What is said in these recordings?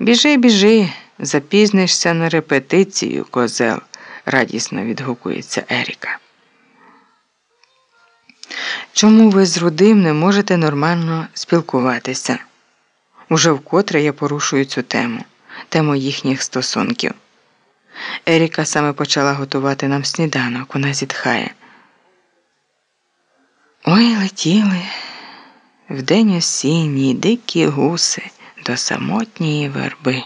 Біжи, біжи, запізнишся на репетицію, козел, радісно відгукується Еріка. Чому ви з Рудим не можете нормально спілкуватися? Уже вкотре я порушую цю тему, тему їхніх стосунків. Еріка саме почала готувати нам сніданок, вона зітхає. Ой, летіли вдень осінній дикі гуси до самотньої верби.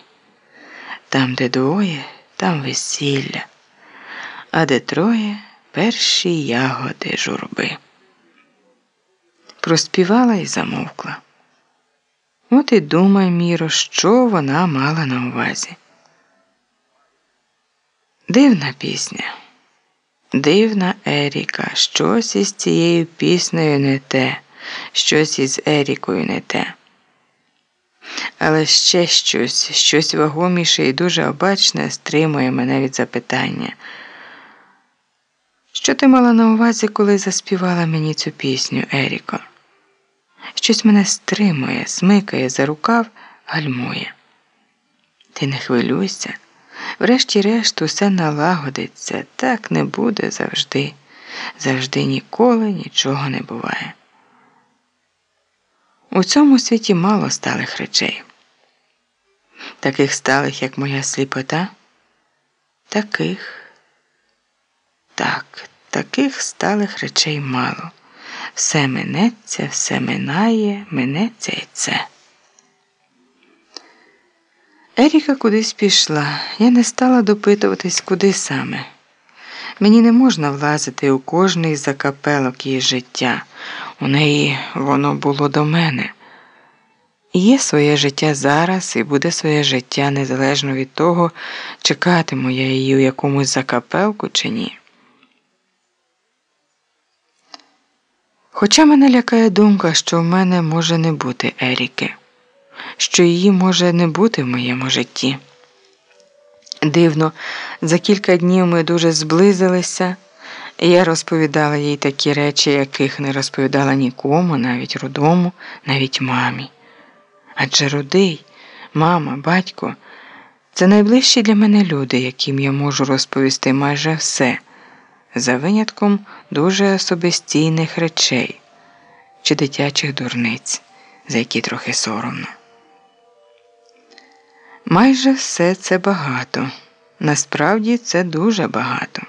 Там, де двоє, там весілля, а де троє перші ягоди журби. Проспівала і замовкла. От і думай, Міро, що вона мала на увазі. Дивна пісня, дивна Еріка, щось із цією піснею не те, щось із Ерікою не те. Але ще щось, щось вагоміше і дуже обачне стримує мене від запитання. Що ти мала на увазі, коли заспівала мені цю пісню, Еріко? Щось мене стримує, смикає за рукав, гальмує. Ти не хвилюйся. Врешті-решт усе налагодиться, так не буде завжди. Завжди ніколи нічого не буває. У цьому світі мало сталих речей. Таких сталих, як моя сліпота, таких, так, таких сталих речей мало. Все минеться, все минає, минеться і це. Еріка кудись пішла. Я не стала допитуватись, куди саме. Мені не можна влазити у кожний закапелок її життя. У неї воно було до мене. Є своє життя зараз і буде своє життя незалежно від того, чекатиму я її у якомусь закапелку чи ні. Хоча мене лякає думка, що в мене може не бути Еріки що її може не бути в моєму житті. Дивно, за кілька днів ми дуже зблизилися, і я розповідала їй такі речі, яких не розповідала нікому, навіть рудому, навіть мамі. Адже рудий, мама, батько це найближчі для мене люди, яким я можу розповісти майже все, за винятком дуже особистійних речей чи дитячих дурниць, за які трохи соромно. Майже все це багато. Насправді це дуже багато.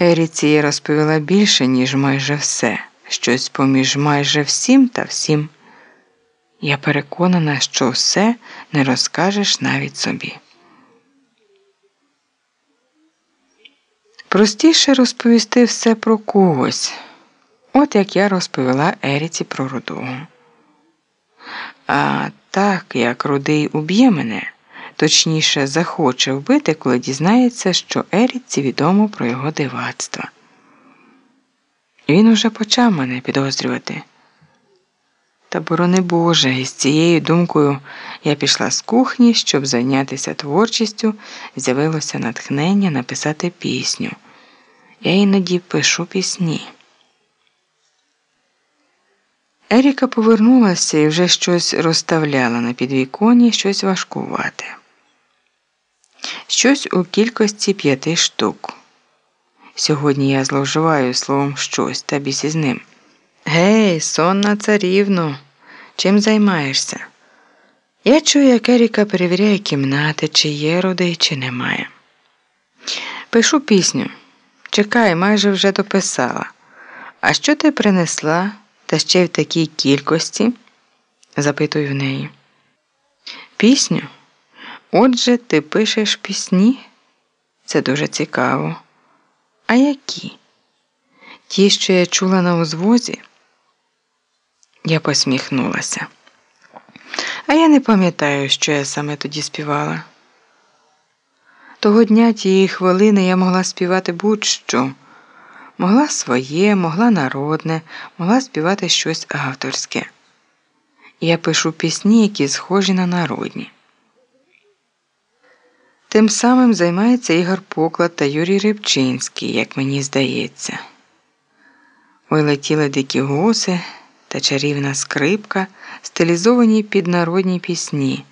Еріці розповіла більше, ніж майже все, щось поміж майже всім та всім. Я переконана, що все не розкажеш навіть собі. Простіше розповісти все про когось, от як я розповіла Еріці про рудого. А так, як рудий уб'є мене, точніше захоче вбити, коли дізнається, що Еріці відомо про його дивацтво. Він уже почав мене підозрювати. Та борони Боже, із цією думкою я пішла з кухні, щоб зайнятися творчістю, з'явилося натхнення написати пісню. Я іноді пишу пісні. Еріка повернулася і вже щось розставляла на підвіконні, щось важкувате. Щось у кількості п'яти штук. Сьогодні я зловживаю словом щось та біс із ним. Гей, сонна царівно, чим займаєшся? Я чую, як Еріка перевіряє кімнати, чи є роди, чи немає. Пишу пісню. Чекай, майже вже дописала. А що ти принесла? Та ще й в такій кількості? запитую в неї. Пісню? Отже, ти пишеш пісні? Це дуже цікаво. А які? Ті, що я чула на узвозі? Я посміхнулася. А я не пам'ятаю, що я саме тоді співала. Того дня тієї хвилини я могла співати будь-що. Могла своє, могла народне, могла співати щось авторське. Я пишу пісні, які схожі на народні. Тим самим займається Ігор Поклад та Юрій Рибчинський, як мені здається. Ой летіли дикі гуси та чарівна скрипка, стилізовані під народні пісні.